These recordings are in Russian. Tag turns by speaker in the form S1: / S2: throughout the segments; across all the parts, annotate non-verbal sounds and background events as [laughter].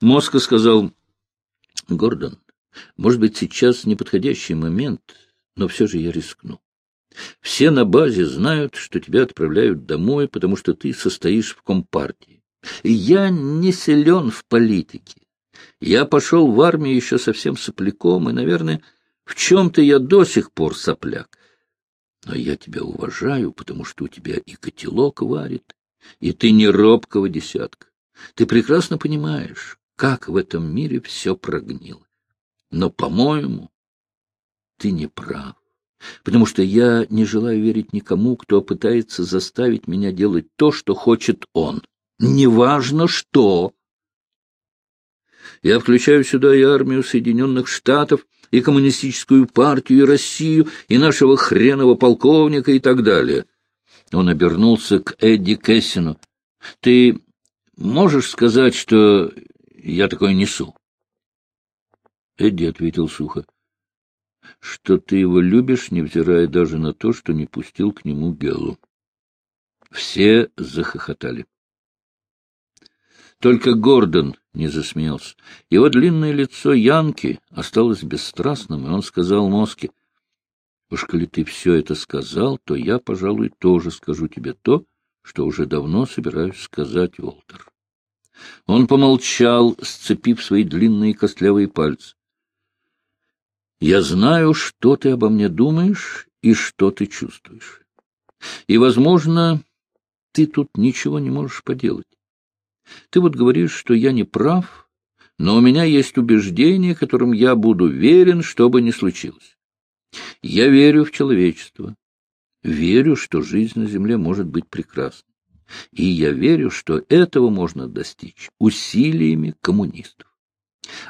S1: Моска сказал, — Гордон, может быть, сейчас неподходящий момент, но все же я рискну. Все на базе знают, что тебя отправляют домой, потому что ты состоишь в компартии. Я не силен в политике. Я пошел в армию еще совсем сопляком, и, наверное, в чем-то я до сих пор сопляк. Но я тебя уважаю, потому что у тебя и котелок варит, и ты не робкого десятка. Ты прекрасно понимаешь, как в этом мире все прогнило. Но, по-моему, ты не прав, потому что я не желаю верить никому, кто пытается заставить меня делать то, что хочет он. Неважно что. Я включаю сюда и армию Соединенных Штатов, и коммунистическую партию, и Россию, и нашего хренового полковника и так далее. Он обернулся к Эдди Кессину. — Ты можешь сказать, что я такое несу? Эдди ответил сухо. — Что ты его любишь, невзирая даже на то, что не пустил к нему Геллу. Все захохотали. Только Гордон не засмеялся. Его длинное лицо Янки осталось бесстрастным, и он сказал Моске, — Уж коли ты все это сказал, то я, пожалуй, тоже скажу тебе то, что уже давно собираюсь сказать, Уолтер. Он помолчал, сцепив свои длинные костлявые пальцы. — Я знаю, что ты обо мне думаешь и что ты чувствуешь. И, возможно, ты тут ничего не можешь поделать. Ты вот говоришь, что я не прав, но у меня есть убеждение, которым я буду верен, что бы ни случилось. Я верю в человечество, верю, что жизнь на Земле может быть прекрасной. И я верю, что этого можно достичь усилиями коммунистов.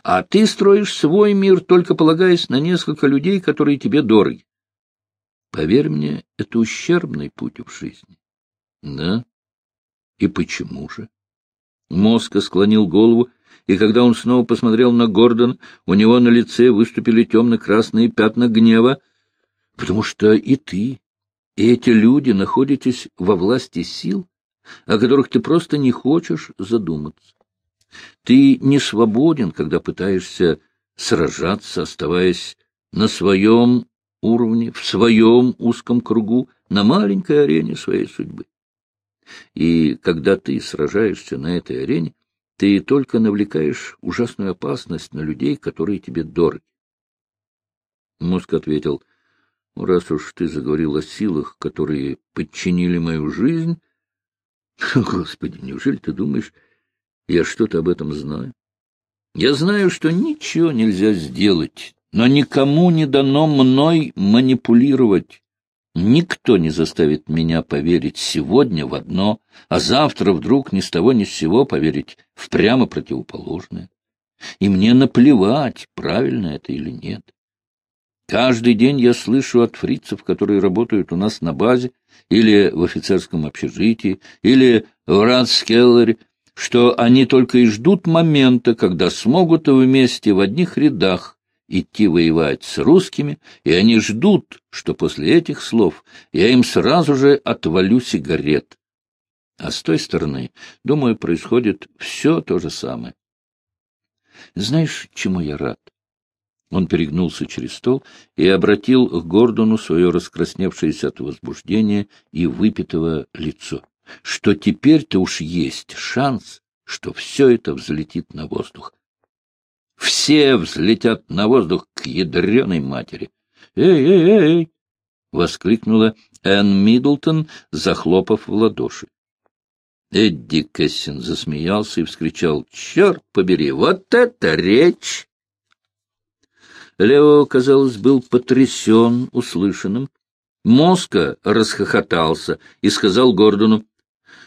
S1: А ты строишь свой мир, только полагаясь на несколько людей, которые тебе дороги. Поверь мне, это ущербный путь в жизни. Да? И почему же? Моска склонил голову, и когда он снова посмотрел на Гордон, у него на лице выступили темно-красные пятна гнева, потому что и ты, и эти люди находитесь во власти сил, о которых ты просто не хочешь задуматься. Ты не свободен, когда пытаешься сражаться, оставаясь на своем уровне, в своем узком кругу, на маленькой арене своей судьбы. И когда ты сражаешься на этой арене, ты только навлекаешь ужасную опасность на людей, которые тебе дороги. Мозг ответил, «Ну, раз уж ты заговорил о силах, которые подчинили мою жизнь... [laughs] Господи, неужели ты думаешь, я что-то об этом знаю? Я знаю, что ничего нельзя сделать, но никому не дано мной манипулировать. Никто не заставит меня поверить сегодня в одно, а завтра вдруг ни с того ни с сего поверить в прямо противоположное. И мне наплевать, правильно это или нет. Каждый день я слышу от фрицев, которые работают у нас на базе, или в офицерском общежитии, или в Ратскеллере, что они только и ждут момента, когда смогут вместе в одних рядах идти воевать с русскими, и они ждут, что после этих слов я им сразу же отвалю сигарет. А с той стороны, думаю, происходит все то же самое. Знаешь, чему я рад? Он перегнулся через стол и обратил к Гордону свое раскрасневшееся от возбуждения и выпитого лицо. Что теперь-то уж есть шанс, что все это взлетит на воздух. Все взлетят на воздух к ядреной матери. «Эй, эй, эй!» — воскликнула Энн Миддлтон, захлопав в ладоши. Эдди Кессин засмеялся и вскричал «Черт побери, вот это речь!» Лео, казалось, был потрясен услышанным. Моска расхохотался и сказал Гордону,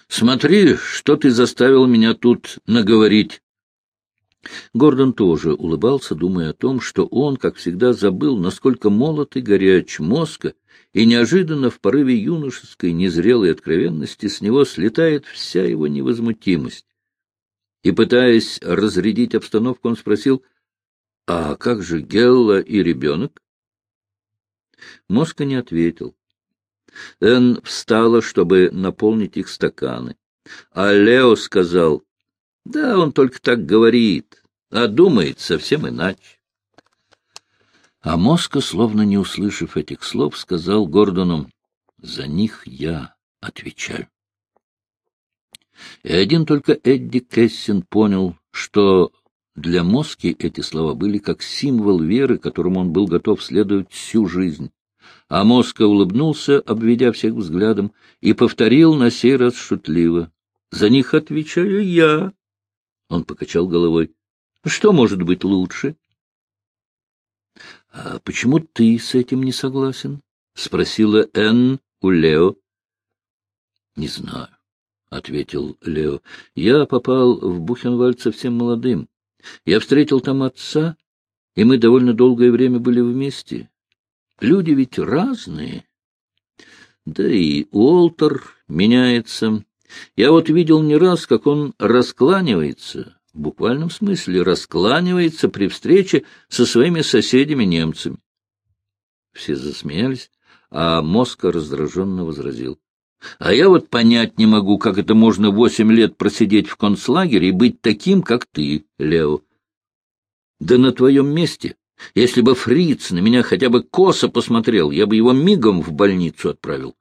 S1: «Смотри, что ты заставил меня тут наговорить. Гордон тоже улыбался, думая о том, что он, как всегда, забыл, насколько молод и горяч мозга, и неожиданно в порыве юношеской незрелой откровенности с него слетает вся его невозмутимость. И, пытаясь разрядить обстановку, он спросил, «А как же Гелла и ребенок?» Моска не ответил. Энн встала, чтобы наполнить их стаканы. А Лео сказал, Да, он только так говорит, а думает совсем иначе. А Моска, словно не услышав этих слов, сказал Гордону, «За них я отвечаю». И один только Эдди Кессин понял, что для Моски эти слова были как символ веры, которому он был готов следовать всю жизнь. А Моска улыбнулся, обведя всех взглядом, и повторил на сей раз шутливо. — За них отвечаю я. Он покачал головой. — Что может быть лучше? — А почему ты с этим не согласен? — спросила Энн у Лео. — Не знаю, — ответил Лео. — Я попал в Бухенвальд совсем молодым. Я встретил там отца, и мы довольно долгое время были вместе. Люди ведь разные. Да и Уолтер меняется. Я вот видел не раз, как он раскланивается, в буквальном смысле раскланивается при встрече со своими соседями-немцами. Все засмеялись, а Моска раздраженно возразил. А я вот понять не могу, как это можно восемь лет просидеть в концлагере и быть таким, как ты, Лео. Да на твоем месте, если бы фриц на меня хотя бы косо посмотрел, я бы его мигом в больницу отправил.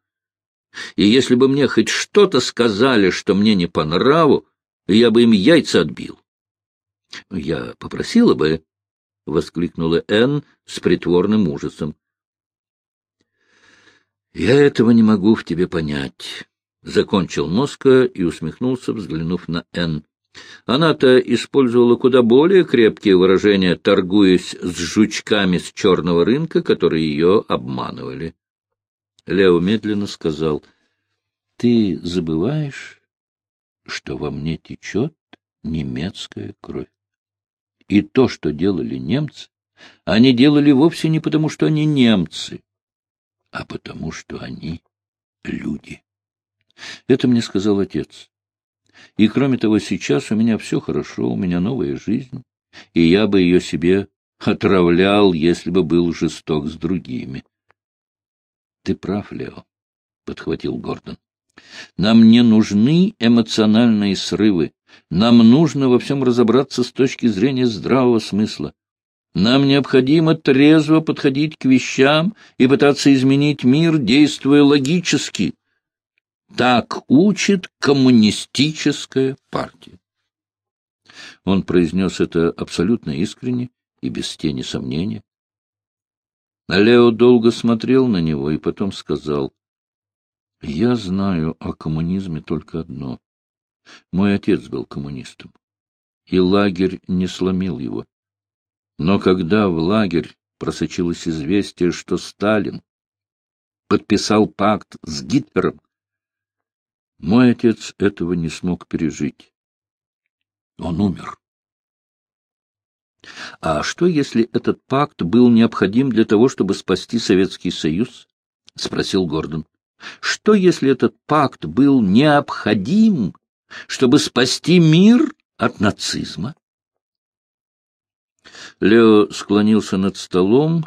S1: И если бы мне хоть что-то сказали, что мне не по нраву, я бы им яйца отбил. — Я попросила бы, — воскликнула Энн с притворным ужасом. — Я этого не могу в тебе понять, — закончил Моска и усмехнулся, взглянув на Энн. Она-то использовала куда более крепкие выражения, торгуясь с жучками с черного рынка, которые ее обманывали. Лео медленно сказал, — Ты забываешь, что во мне течет немецкая кровь. И то, что делали немцы, они делали вовсе не потому, что они немцы, а потому что они люди. Это мне сказал отец. И, кроме того, сейчас у меня все хорошо, у меня новая жизнь, и я бы ее себе отравлял, если бы был жесток с другими. — Ты прав, Лео, — подхватил Гордон. — Нам не нужны эмоциональные срывы. Нам нужно во всем разобраться с точки зрения здравого смысла. Нам необходимо трезво подходить к вещам и пытаться изменить мир, действуя логически. Так учит коммунистическая партия. Он произнес это абсолютно искренне и без тени сомнения. Лео долго смотрел на него и потом сказал, — Я знаю о коммунизме только одно. Мой отец был коммунистом, и лагерь не сломил его. Но когда в лагерь просочилось известие, что Сталин подписал пакт с Гитлером, мой отец этого не смог пережить. Он умер. А что, если этот пакт был необходим для того, чтобы спасти Советский Союз? — спросил Гордон. — Что, если этот пакт был необходим, чтобы спасти мир от нацизма? Лео склонился над столом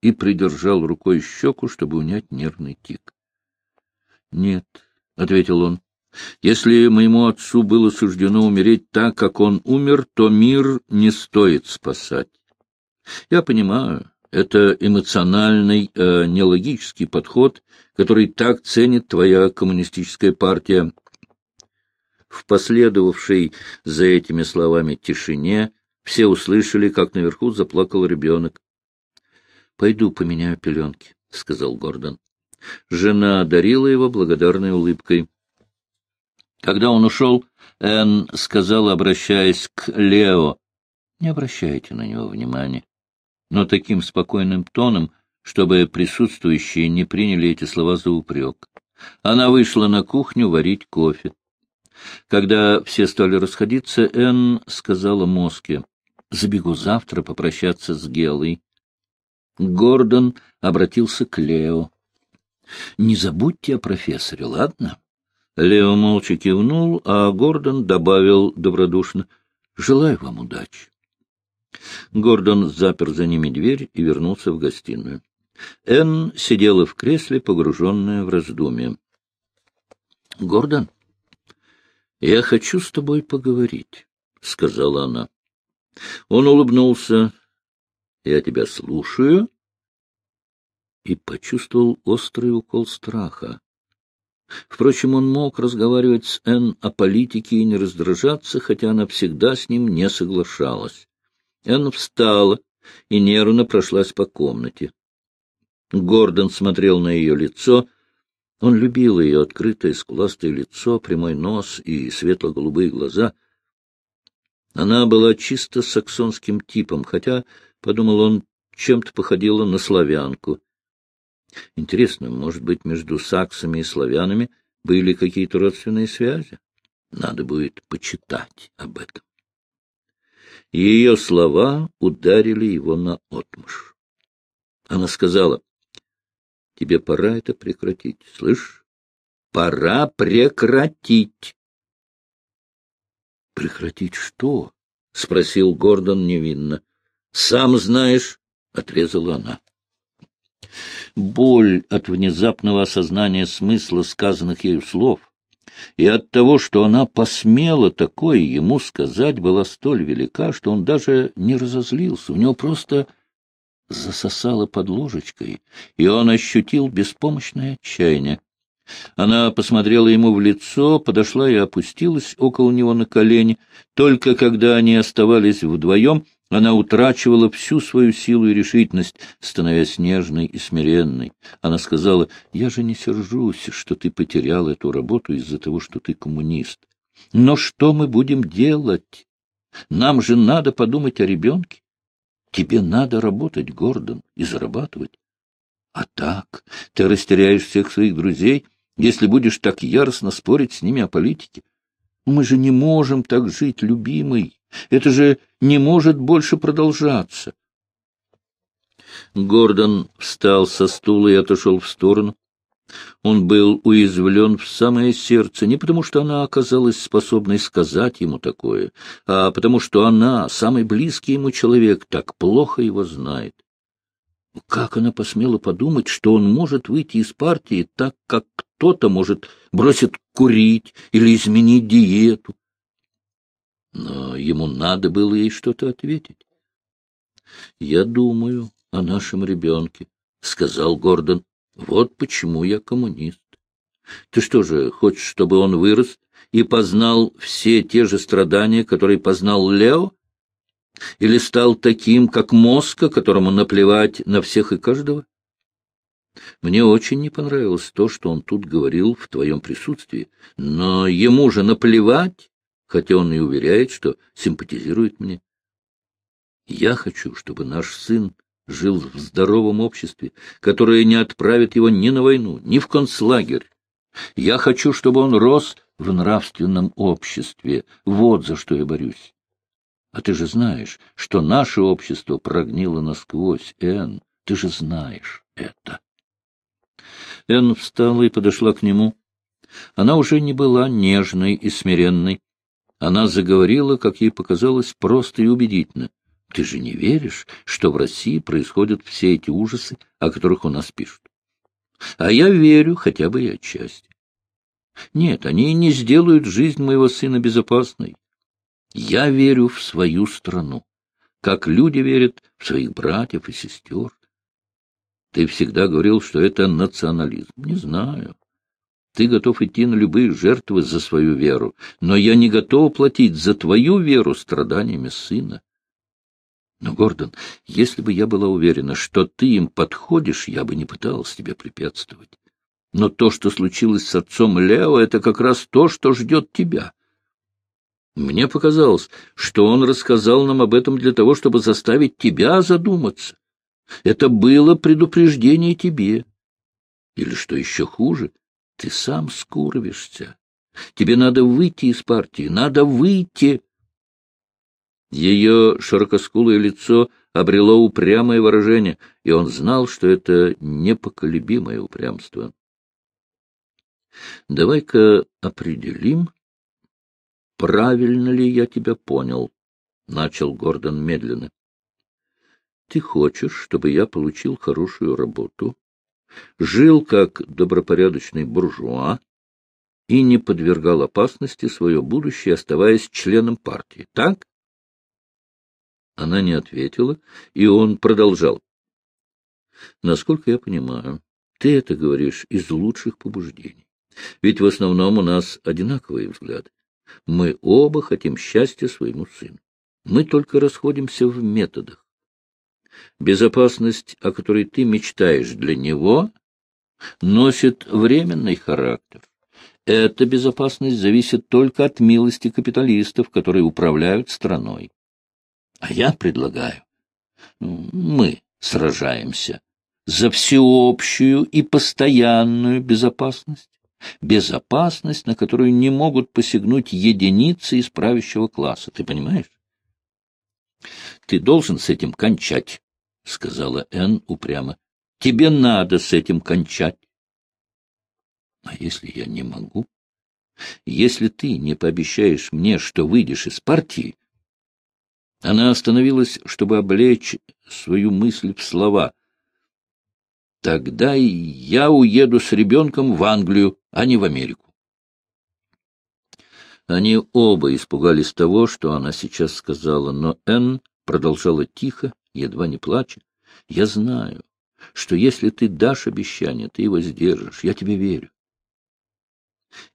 S1: и придержал рукой щеку, чтобы унять нервный тик. — Нет, — ответил он, — если моему отцу было суждено умереть так, как он умер, то мир не стоит спасать. Я понимаю, это эмоциональный, э, нелогический подход, который так ценит твоя коммунистическая партия. В последовавшей за этими словами тишине все услышали, как наверху заплакал ребенок. — Пойду поменяю пеленки, — сказал Гордон. Жена одарила его благодарной улыбкой. Когда он ушел, Энн сказала, обращаясь к Лео, — Не обращайте на него внимания. Но таким спокойным тоном, чтобы присутствующие не приняли эти слова за упрек. Она вышла на кухню варить кофе. Когда все стали расходиться, Энн сказала Моске, — Забегу завтра попрощаться с Гелой. Гордон обратился к Лео. — Не забудьте о профессоре, ладно? Лео молча кивнул, а Гордон добавил добродушно. — Желаю вам удачи. Гордон запер за ними дверь и вернулся в гостиную. Энн сидела в кресле, погруженная в раздумье. — Гордон, я хочу с тобой поговорить. сказала она. Он улыбнулся. — Я тебя слушаю. И почувствовал острый укол страха. Впрочем, он мог разговаривать с Энн о политике и не раздражаться, хотя она всегда с ним не соглашалась. Энн встала и нервно прошлась по комнате. Гордон смотрел на ее лицо. Он любил ее открытое скуластое лицо, прямой нос и светло-голубые глаза. Она была чисто саксонским типом, хотя, — подумал он, — чем-то походила на славянку. Интересно, может быть, между саксами и славянами были какие-то родственные связи? Надо будет почитать об этом. Ее слова ударили его на отмышь. Она сказала, — Тебе пора это прекратить, слышь? Пора прекратить. — Прекратить что? — спросил Гордон невинно. — Сам знаешь, — отрезала она. Боль от внезапного осознания смысла сказанных ею слов и от того, что она посмела такое ему сказать, была столь велика, что он даже не разозлился. У него просто засосало под ложечкой, и он ощутил беспомощное отчаяние. Она посмотрела ему в лицо, подошла и опустилась около него на колени. Только когда они оставались вдвоем, она утрачивала всю свою силу и решительность, становясь нежной и смиренной. Она сказала, «Я же не сержусь, что ты потерял эту работу из-за того, что ты коммунист. Но что мы будем делать? Нам же надо подумать о ребенке. Тебе надо работать, Гордон, и зарабатывать. А так ты растеряешь всех своих друзей, если будешь так яростно спорить с ними о политике. Мы же не можем так жить, любимый. Это же не может больше продолжаться. Гордон встал со стула и отошел в сторону. Он был уязвлен в самое сердце, не потому что она оказалась способной сказать ему такое, а потому что она, самый близкий ему человек, так плохо его знает. Как она посмела подумать, что он может выйти из партии так, как кто-то, может, бросит курить или изменить диету? Но ему надо было ей что-то ответить. — Я думаю о нашем ребенке, — сказал Гордон. — Вот почему я коммунист. Ты что же, хочешь, чтобы он вырос и познал все те же страдания, которые познал Лео? Или стал таким, как Моска, которому наплевать на всех и каждого? Мне очень не понравилось то, что он тут говорил в твоем присутствии, но ему же наплевать хотя он и уверяет, что симпатизирует мне. Я хочу, чтобы наш сын жил в здоровом обществе, которое не отправит его ни на войну, ни в концлагерь. Я хочу, чтобы он рос в нравственном обществе. Вот за что я борюсь. А ты же знаешь, что наше общество прогнило насквозь, Энн. Ты же знаешь это. Энн встала и подошла к нему. Она уже не была нежной и смиренной. Она заговорила, как ей показалось, просто и убедительно. Ты же не веришь, что в России происходят все эти ужасы, о которых у нас пишут? А я верю хотя бы и отчасти. Нет, они не сделают жизнь моего сына безопасной. Я верю в свою страну, как люди верят в своих братьев и сестер. Ты всегда говорил, что это национализм. Не знаю. Ты готов идти на любые жертвы за свою веру, но я не готов платить за твою веру страданиями сына. Но, Гордон, если бы я была уверена, что ты им подходишь, я бы не пыталась тебе препятствовать. Но то, что случилось с отцом Лео, это как раз то, что ждет тебя. Мне показалось, что он рассказал нам об этом для того, чтобы заставить тебя задуматься. Это было предупреждение тебе. Или, что еще хуже, ты сам скурвишься. Тебе надо выйти из партии, надо выйти. Ее широкоскулое лицо обрело упрямое выражение, и он знал, что это непоколебимое упрямство. «Давай-ка определим, правильно ли я тебя понял», — начал Гордон медленно. «Ты хочешь, чтобы я получил хорошую работу, жил как добропорядочный буржуа, и не подвергал опасности свое будущее, оставаясь членом партии. Так? Она не ответила, и он продолжал. Насколько я понимаю, ты это говоришь из лучших побуждений. Ведь в основном у нас одинаковые взгляды. Мы оба хотим счастья своему сыну. Мы только расходимся в методах. Безопасность, о которой ты мечтаешь для него, носит временный характер. Эта безопасность зависит только от милости капиталистов, которые управляют страной. А я предлагаю, ну, мы сражаемся за всеобщую и постоянную безопасность, безопасность, на которую не могут посягнуть единицы из правящего класса. Ты понимаешь? Ты должен с этим кончать, — сказала Энн упрямо. — Тебе надо с этим кончать. — А если я не могу? Если ты не пообещаешь мне, что выйдешь из партии... Она остановилась, чтобы облечь свою мысль в слова. Тогда я уеду с ребенком в Англию, а не в Америку. Они оба испугались того, что она сейчас сказала, но Энн продолжала тихо, едва не плача. — Я знаю, что если ты дашь обещание, ты его сдержишь. Я тебе верю.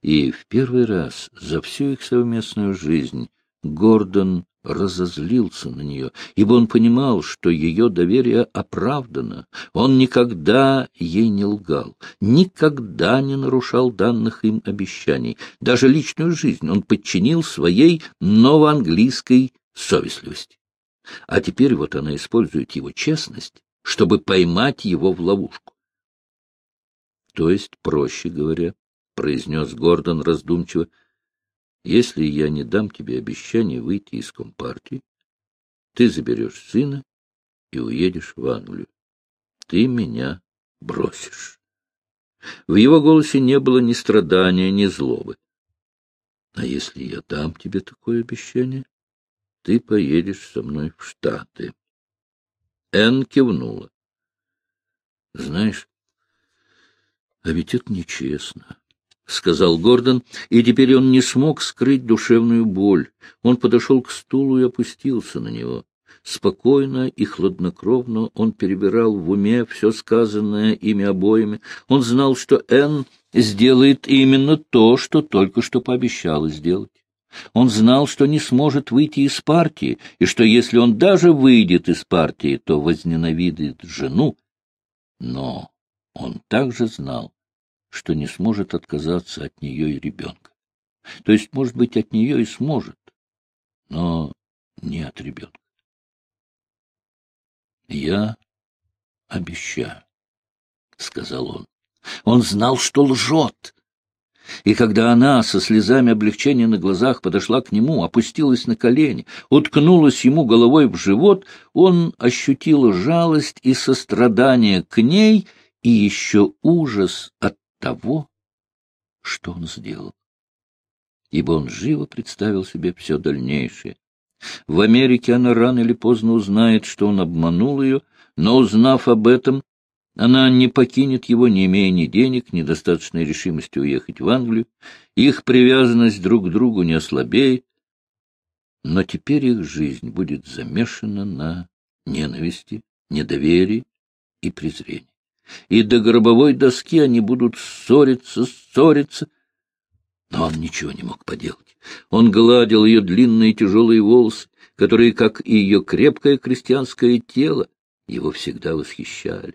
S1: И в первый раз за всю их совместную жизнь Гордон разозлился на нее, ибо он понимал, что ее доверие оправдано. Он никогда ей не лгал, никогда не нарушал данных им обещаний. Даже личную жизнь он подчинил своей новоанглийской совестливости. А теперь вот она использует его честность, чтобы поймать его в ловушку. То есть, проще говоря, — произнес Гордон раздумчиво, — если я не дам тебе обещание выйти из компартии, ты заберешь сына и уедешь в Англию. Ты меня бросишь. В его голосе не было ни страдания, ни злобы. А если я дам тебе такое обещание, ты поедешь со мной в Штаты. Энн кивнула. Знаешь, а ведь это нечестно. — сказал Гордон, и теперь он не смог скрыть душевную боль. Он подошел к стулу и опустился на него. Спокойно и хладнокровно он перебирал в уме все сказанное ими обоими. Он знал, что Энн сделает именно то, что только что пообещала сделать. Он знал, что не сможет выйти из партии, и что если он даже выйдет из партии, то возненавидит жену. Но он также знал, что не сможет отказаться от нее и ребенка. То есть, может быть, от нее и сможет, но не от ребенка. «Я обещаю», — сказал он. Он знал, что лжет. И когда она со слезами облегчения на глазах подошла к нему, опустилась на колени, уткнулась ему головой в живот, он ощутил жалость и сострадание к ней и еще ужас от того, что он сделал. Ибо он живо представил себе все дальнейшее. В Америке она рано или поздно узнает, что он обманул ее, но, узнав об этом, она не покинет его, не имея ни денег, ни достаточной решимости уехать в Англию. Их привязанность друг к другу не ослабеет, но теперь их жизнь будет замешана на ненависти, недоверии и презрении и до гробовой доски они будут ссориться, ссориться. Но он ничего не мог поделать. Он гладил ее длинные тяжелые волосы, которые, как и ее крепкое крестьянское тело, его всегда восхищали.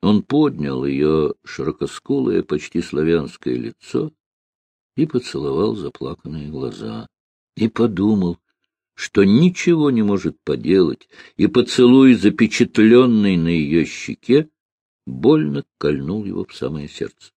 S1: Он поднял ее широкоскулое, почти славянское лицо и поцеловал заплаканные глаза. И подумал, что ничего не может поделать, и поцелуй, запечатленный на ее щеке, больно кольнул его в самое сердце.